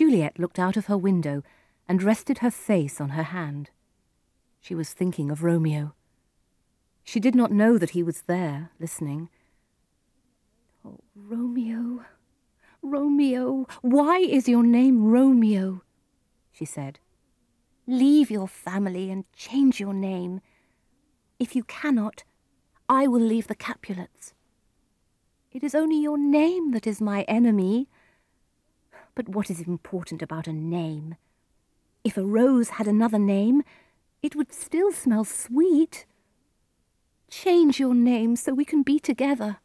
Juliet looked out of her window and rested her face on her hand. She was thinking of Romeo. She did not know that he was there, listening. Oh, Romeo, Romeo, why is your name Romeo? she said. Leave your family and change your name. If you cannot, I will leave the Capulets. It is only your name that is my enemy. But what is important about a name? If a rose had another name, it would still smell sweet. Change your name so we can be together.